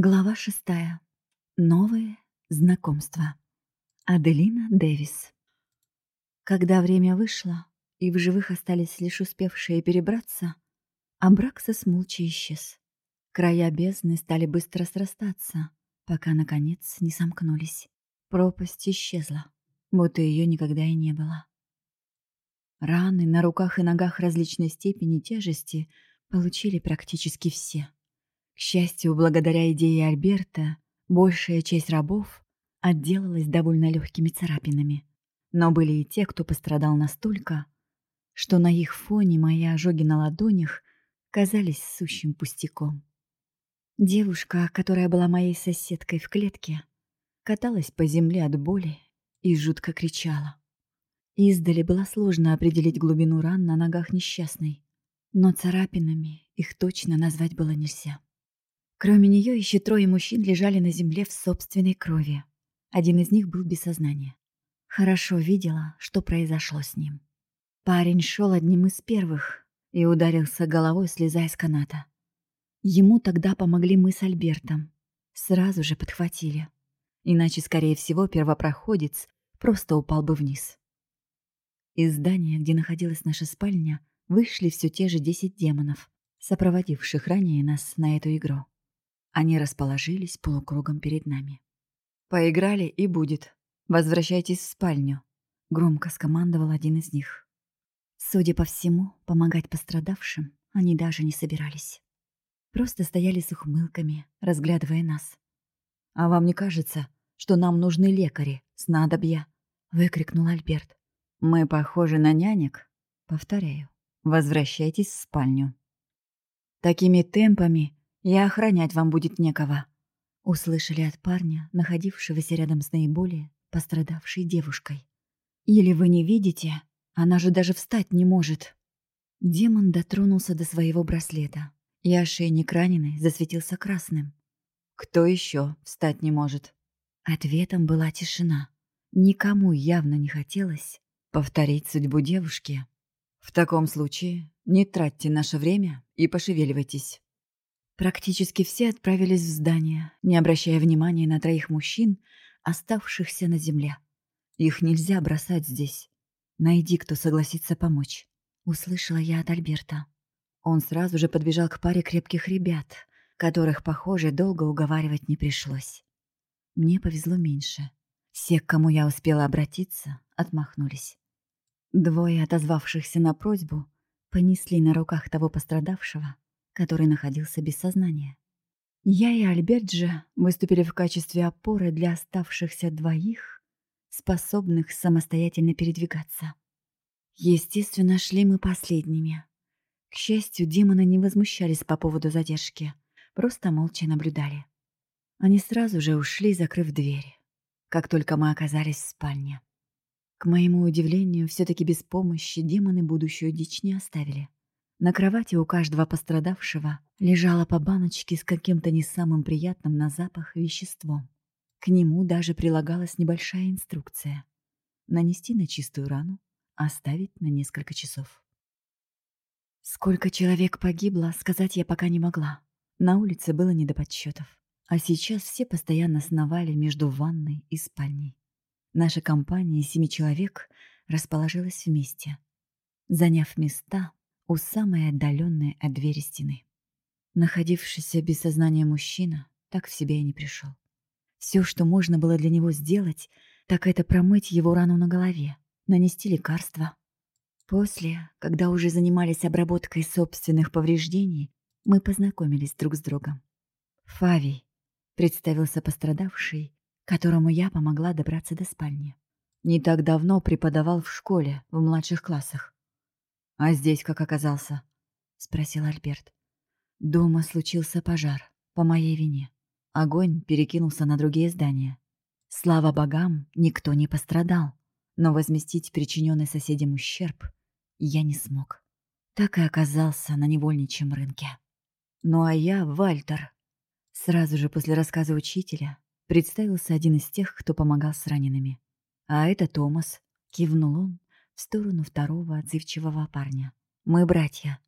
Глава шестая. Новые знакомства. Аделина Дэвис. Когда время вышло, и в живых остались лишь успевшие перебраться, Абраксос молча исчез. Края бездны стали быстро срастаться, пока, наконец, не сомкнулись. Пропасть исчезла, будто ее никогда и не было. Раны на руках и ногах различной степени тяжести получили практически все — к счастью, благодаря идее Альберта, большая часть рабов отделалась довольно легкими царапинами. Но были и те, кто пострадал настолько, что на их фоне мои ожоги на ладонях казались сущим пустяком. Девушка, которая была моей соседкой в клетке, каталась по земле от боли и жутко кричала. Издали было сложно определить глубину ран на ногах несчастной, но царапинами их точно назвать было нельзя. Кроме нее еще трое мужчин лежали на земле в собственной крови. Один из них был без сознания. Хорошо видела, что произошло с ним. Парень шел одним из первых и ударился головой, слезая с каната. Ему тогда помогли мы с Альбертом. Сразу же подхватили. Иначе, скорее всего, первопроходец просто упал бы вниз. Из здания, где находилась наша спальня, вышли все те же десять демонов, сопроводивших ранее нас на эту игру. Они расположились полукругом перед нами. «Поиграли и будет. Возвращайтесь в спальню», — громко скомандовал один из них. Судя по всему, помогать пострадавшим они даже не собирались. Просто стояли с ухмылками, разглядывая нас. «А вам не кажется, что нам нужны лекари, снадобья?» — выкрикнул Альберт. «Мы похожи на нянек?» «Повторяю, возвращайтесь в спальню». Такими темпами и охранять вам будет некого», — услышали от парня, находившегося рядом с наиболее пострадавшей девушкой. «Или вы не видите? Она же даже встать не может». Демон дотронулся до своего браслета, и ошейник раненый засветился красным. «Кто еще встать не может?» Ответом была тишина. Никому явно не хотелось повторить судьбу девушки. «В таком случае не тратьте наше время и пошевеливайтесь». Практически все отправились в здание, не обращая внимания на троих мужчин, оставшихся на земле. Их нельзя бросать здесь. Найди, кто согласится помочь. Услышала я от Альберта. Он сразу же подбежал к паре крепких ребят, которых, похоже, долго уговаривать не пришлось. Мне повезло меньше. Все, к кому я успела обратиться, отмахнулись. Двое отозвавшихся на просьбу понесли на руках того пострадавшего, который находился без сознания. Я и Альберт же выступили в качестве опоры для оставшихся двоих, способных самостоятельно передвигаться. Естественно, шли мы последними. К счастью, демоны не возмущались по поводу задержки, просто молча наблюдали. Они сразу же ушли, закрыв дверь, как только мы оказались в спальне. К моему удивлению, все таки без помощи демоны будущую дичь не оставили. На кровати у каждого пострадавшего лежала по баночке с каким-то не самым приятным на запах веществом. К нему даже прилагалась небольшая инструкция. Нанести на чистую рану, оставить на несколько часов. Сколько человек погибло, сказать я пока не могла. На улице было не до подсчетов. А сейчас все постоянно сновали между ванной и спальней. Наша компания из семи человек расположилась вместе. Заняв места, у самой отдаленной от двери стены. Находившийся без сознания мужчина так в себя и не пришел. Все, что можно было для него сделать, так это промыть его рану на голове, нанести лекарства. После, когда уже занимались обработкой собственных повреждений, мы познакомились друг с другом. Фавий представился пострадавший, которому я помогла добраться до спальни. Не так давно преподавал в школе, в младших классах. «А здесь как оказался?» — спросил Альберт. «Дома случился пожар, по моей вине. Огонь перекинулся на другие здания. Слава богам, никто не пострадал, но возместить причиненный соседям ущерб я не смог. Так и оказался на невольничьем рынке. Ну а я Вальтер. Сразу же после рассказа учителя представился один из тех, кто помогал с ранеными. А это Томас, кивнул он, в сторону второго отзывчивого парня. «Мы братья.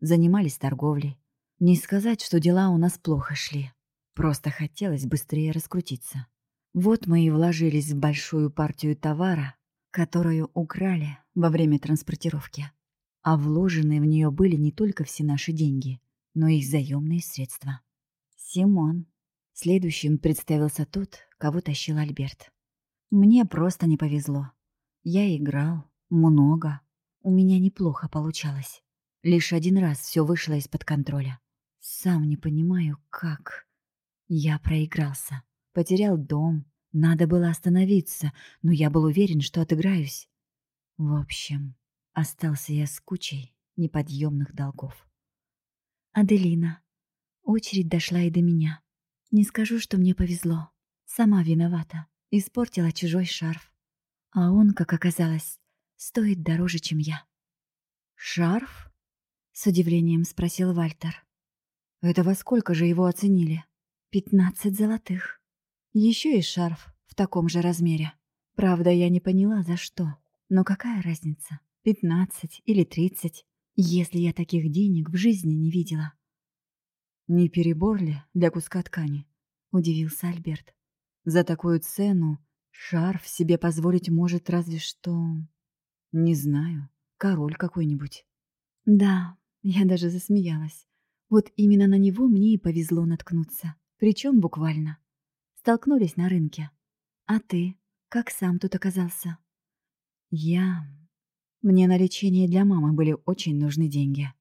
Занимались торговлей. Не сказать, что дела у нас плохо шли. Просто хотелось быстрее раскрутиться. Вот мы и вложились в большую партию товара, которую украли во время транспортировки. А вложенные в нее были не только все наши деньги, но и их заемные средства. Симон. Следующим представился тот, кого тащил Альберт. Мне просто не повезло. Я играл много. У меня неплохо получалось. Лишь один раз все вышло из-под контроля. Сам не понимаю, как. Я проигрался. Потерял дом. Надо было остановиться, но я был уверен, что отыграюсь. В общем, остался я с кучей неподъемных долгов. Аделина. Очередь дошла и до меня. Не скажу, что мне повезло. Сама виновата. Испортила чужой шарф. А он, как оказалось, стоит дороже, чем я. «Шарф?» — с удивлением спросил Вальтер. «Это во сколько же его оценили?» «Пятнадцать золотых. Еще и шарф в таком же размере. Правда, я не поняла, за что. Но какая разница, пятнадцать или тридцать, если я таких денег в жизни не видела?» «Не перебор ли для куска ткани?» — удивился Альберт. «За такую цену шарф себе позволить может разве что...» «Не знаю, король какой-нибудь». Да, я даже засмеялась. Вот именно на него мне и повезло наткнуться. Причем буквально. Столкнулись на рынке. А ты? Как сам тут оказался? Я... Мне на лечение для мамы были очень нужны деньги.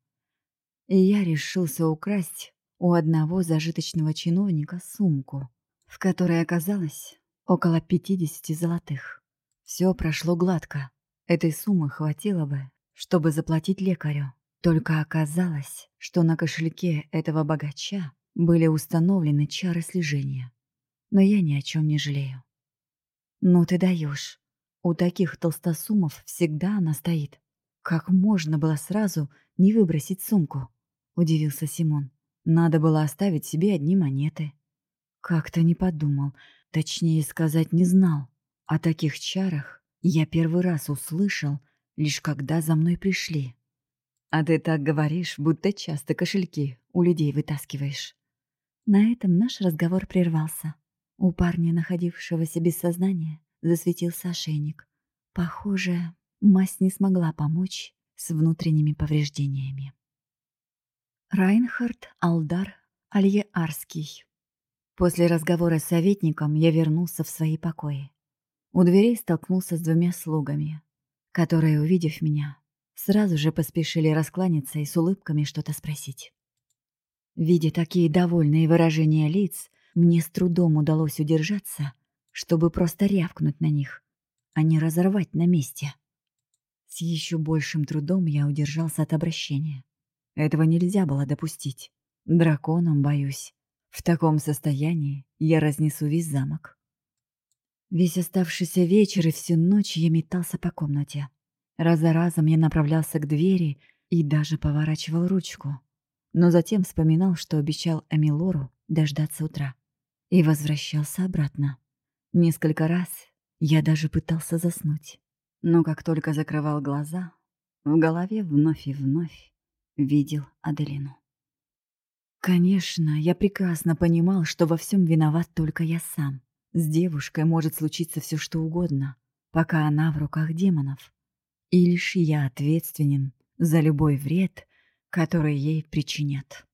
И я решился украсть у одного зажиточного чиновника сумку, в которой оказалось около 50 золотых. Все прошло гладко. Этой суммы хватило бы, чтобы заплатить лекарю. Только оказалось, что на кошельке этого богача были установлены чары слежения. Но я ни о чем не жалею. Ну ты даешь. У таких толстосумов всегда она стоит. Как можно было сразу не выбросить сумку? Удивился Симон. Надо было оставить себе одни монеты. Как-то не подумал, точнее сказать не знал. О таких чарах я первый раз услышал, лишь когда за мной пришли. А ты так говоришь, будто часто кошельки у людей вытаскиваешь. На этом наш разговор прервался. У парня, находившегося без сознания, засветился ошейник. Похоже, мазь не смогла помочь с внутренними повреждениями. Райнхард Алдар Альеарский. После разговора с советником я вернулся в свои покои. У дверей столкнулся с двумя слугами, которые, увидев меня, сразу же поспешили раскланяться и с улыбками что-то спросить. Видя такие довольные выражения лиц, мне с трудом удалось удержаться, чтобы просто рявкнуть на них, а не разорвать на месте. С еще большим трудом я удержался от обращения. Этого нельзя было допустить. Драконом боюсь. В таком состоянии я разнесу весь замок. Весь оставшийся вечер и всю ночь я метался по комнате. Раз за разом я направлялся к двери и даже поворачивал ручку. Но затем вспоминал, что обещал Амилору дождаться утра. И возвращался обратно. Несколько раз я даже пытался заснуть. Но как только закрывал глаза, в голове вновь и вновь видел Аделину. Конечно, я прекрасно понимал, что во всем виноват только я сам. С девушкой может случиться все что угодно, пока она в руках демонов и лишь я ответственен за любой вред, который ей причинят.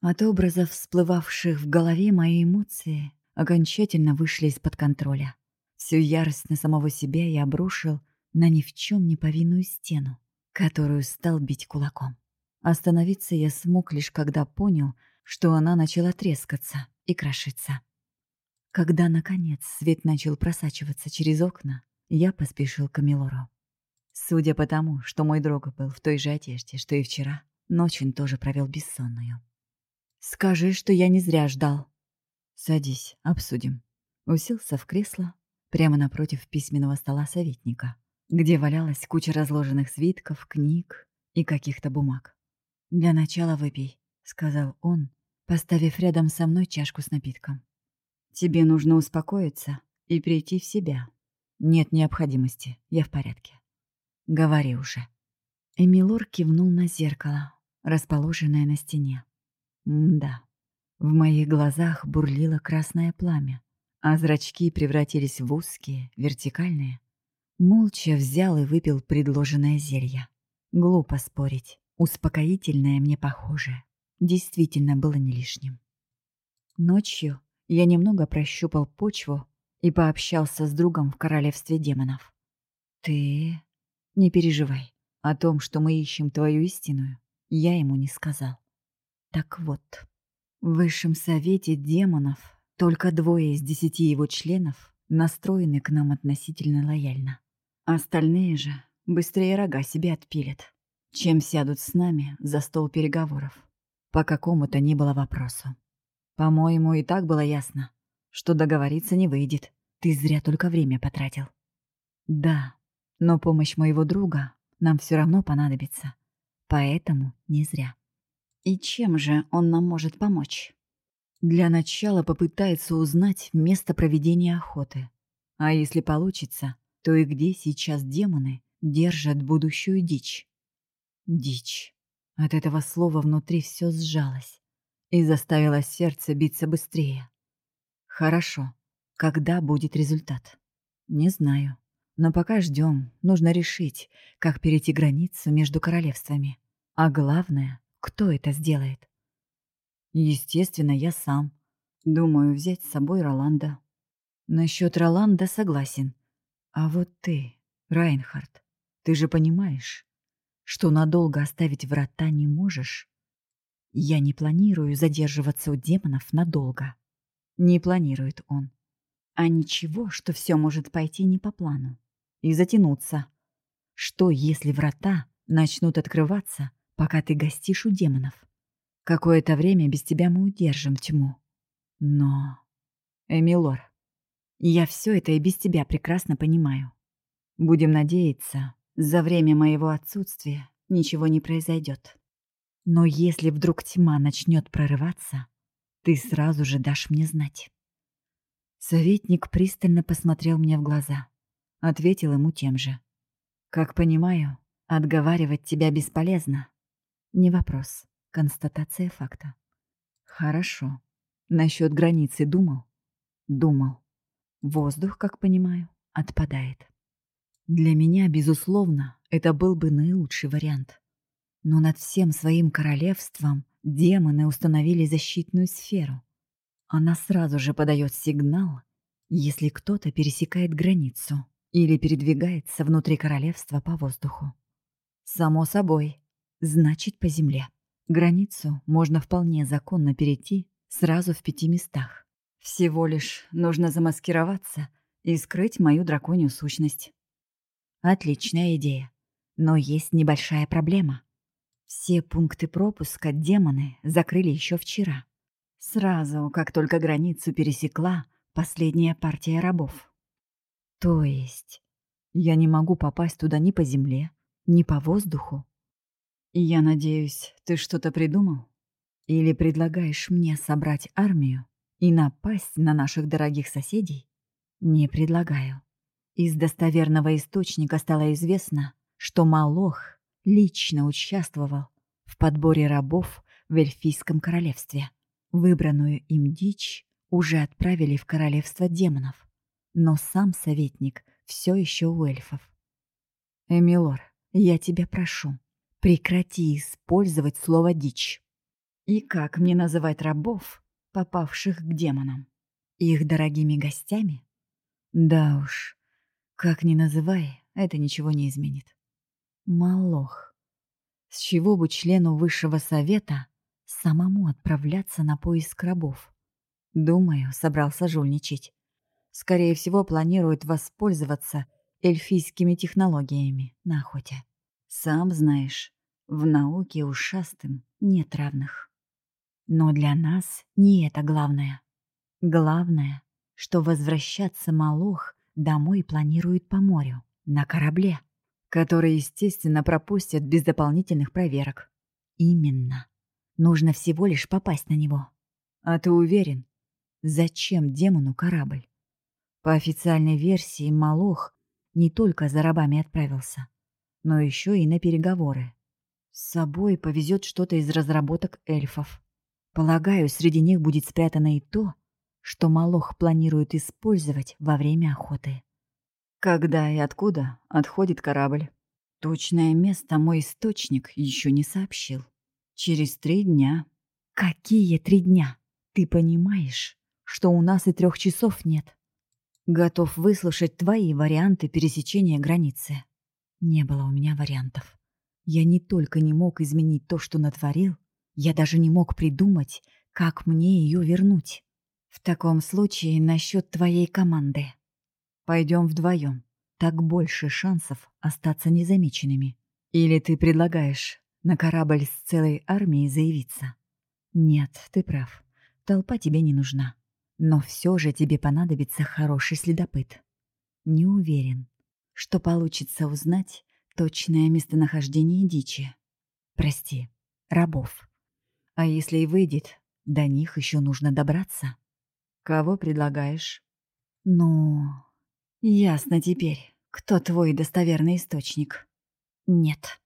От образов, всплывавших в голове, мои эмоции окончательно вышли из-под контроля. Всю ярость на самого себя я обрушил на ни в чем не повинную стену, которую стал бить кулаком. Остановиться я смог лишь когда понял, что она начала трескаться и крошиться. Когда, наконец, свет начал просачиваться через окна, я поспешил к Амилору. Судя по тому, что мой друг был в той же одежде, что и вчера, ночь он тоже провел бессонную. «Скажи, что я не зря ждал». «Садись, обсудим». Уселся в кресло прямо напротив письменного стола советника, где валялась куча разложенных свитков, книг и каких-то бумаг. «Для начала выпей», — сказал он, поставив рядом со мной чашку с напитком. «Тебе нужно успокоиться и прийти в себя. Нет необходимости, я в порядке». Говори уже. Эмилор кивнул на зеркало, расположенное на стене. Да. В моих глазах бурлило красное пламя, а зрачки превратились в узкие, вертикальные. Молча взял и выпил предложенное зелье. Глупо спорить. Успокоительное мне похоже. Действительно было не лишним. Ночью я немного прощупал почву и пообщался с другом в королевстве демонов. «Ты не переживай. О том, что мы ищем твою истинную, я ему не сказал. Так вот, в Высшем Совете демонов только двое из десяти его членов настроены к нам относительно лояльно. Остальные же быстрее рога себе отпилят, чем сядут с нами за стол переговоров. По какому-то не было вопросу. По-моему, и так было ясно, что договориться не выйдет. Ты зря только время потратил. Да, но помощь моего друга нам все равно понадобится. Поэтому не зря. И чем же он нам может помочь? Для начала попытается узнать место проведения охоты. А если получится, то и где сейчас демоны держат будущую дичь. Дичь. От этого слова внутри все сжалось и заставило сердце биться быстрее. Хорошо. Когда будет результат? Не знаю. Но пока ждем, нужно решить, как перейти границу между королевствами. А главное, кто это сделает. Естественно, я сам. Думаю взять с собой Роланда. Насчет Роланда согласен. А вот ты, Райнхард, ты же понимаешь, что надолго оставить врата не можешь? Я не планирую задерживаться у демонов надолго. Не планирует он. А ничего, что все может пойти не по плану. И затянуться. Что, если врата начнут открываться, пока ты гостишь у демонов? Какое-то время без тебя мы удержим тьму. Но... Эмилор, я все это и без тебя прекрасно понимаю. Будем надеяться, за время моего отсутствия ничего не произойдет. Но если вдруг тьма начнет прорываться, ты сразу же дашь мне знать. Советник пристально посмотрел мне в глаза. Ответил ему тем же. Как понимаю, отговаривать тебя бесполезно. Не вопрос, констатация факта. Хорошо. Насчет границы думал? Думал. Воздух, как понимаю, отпадает. Для меня, безусловно, это был бы наилучший вариант. Но над всем своим королевством демоны установили защитную сферу. Она сразу же подает сигнал, если кто-то пересекает границу или передвигается внутри королевства по воздуху. Само собой, значит по земле. Границу можно вполне законно перейти сразу в пяти местах. Всего лишь нужно замаскироваться и скрыть мою драконью сущность. Отличная идея. Но есть небольшая проблема. Все пункты пропуска демоны закрыли еще вчера. Сразу, как только границу пересекла последняя партия рабов. То есть я не могу попасть туда ни по земле, ни по воздуху. Я надеюсь, ты что-то придумал? Или предлагаешь мне собрать армию и напасть на наших дорогих соседей? Не предлагаю. Из достоверного источника стало известно, что Малох лично участвовал в подборе рабов в Эльфийском королевстве. Выбранную им дичь уже отправили в королевство демонов, но сам советник все еще у эльфов. «Эмилор, я тебя прошу, прекрати использовать слово «дичь». И как мне называть рабов, попавших к демонам? Их дорогими гостями? Да уж, как ни называй, это ничего не изменит. Малох. С чего бы члену высшего совета самому отправляться на поиск рабов? Думаю, собрался жульничать. Скорее всего, планирует воспользоваться эльфийскими технологиями на охоте. Сам знаешь, в науке ушастым нет равных. Но для нас не это главное. Главное, что возвращаться Малох домой планирует по морю, на корабле, который, естественно, пропустят без дополнительных проверок. Именно. Нужно всего лишь попасть на него. А ты уверен? Зачем демону корабль? По официальной версии, Малох не только за рабами отправился, но еще и на переговоры. С собой повезет что-то из разработок эльфов. Полагаю, среди них будет спрятано и то, что Малох планирует использовать во время охоты. Когда и откуда отходит корабль? Точное место мой источник еще не сообщил. Через три дня. Какие три дня? Ты понимаешь, что у нас и трех часов нет? Готов выслушать твои варианты пересечения границы. Не было у меня вариантов. Я не только не мог изменить то, что натворил, я даже не мог придумать, как мне ее вернуть. В таком случае насчет твоей команды. Пойдем вдвоем. Так больше шансов остаться незамеченными. Или ты предлагаешь на корабль с целой армией заявиться? Нет, ты прав. Толпа тебе не нужна. Но все же тебе понадобится хороший следопыт. Не уверен, что получится узнать точное местонахождение дичи. Прости, рабов. А если и выйдет, до них еще нужно добраться. Кого предлагаешь? Ну, ясно теперь, кто твой достоверный источник. Нет.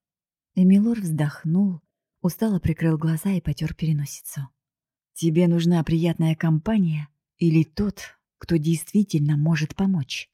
Эмилор вздохнул, устало прикрыл глаза и потер переносицу. Тебе нужна приятная компания или тот, кто действительно может помочь?